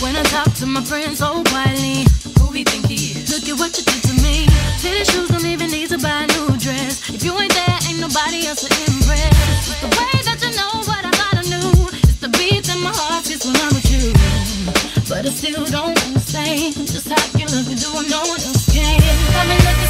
When I talk to my friends so quietly, who he think he is? Look at what you did to me. Fitted shoes don't even need to buy a new dress. If you ain't there, ain't nobody else to impress. The way that you know what I thought I knew. It's the beat in my heart gets when I'm with you. But I still don't understand just how you look and do what no one else can. Got me looking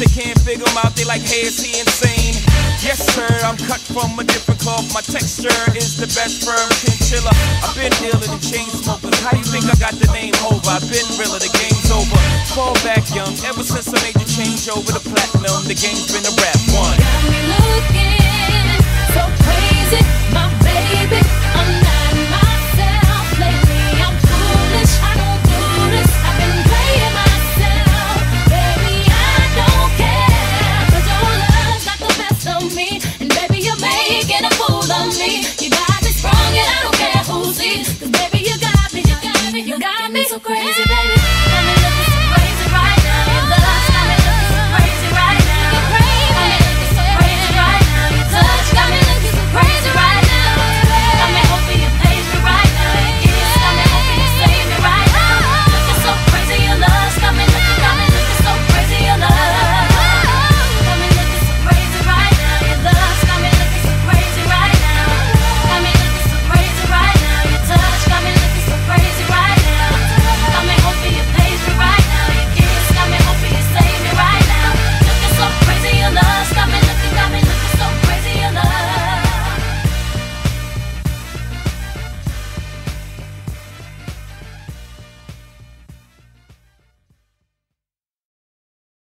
They can't figure him out, they like, hey, is he insane? Yes, sir, I'm cut from a different cloth. My texture is the best firm chinchilla. I've been dealing in chain smokers. How you think I got the name over? I've been realer, the game's over. Fall back young, ever since I made the change over to platinum, the game's been a rap one. Got me looking so crazy.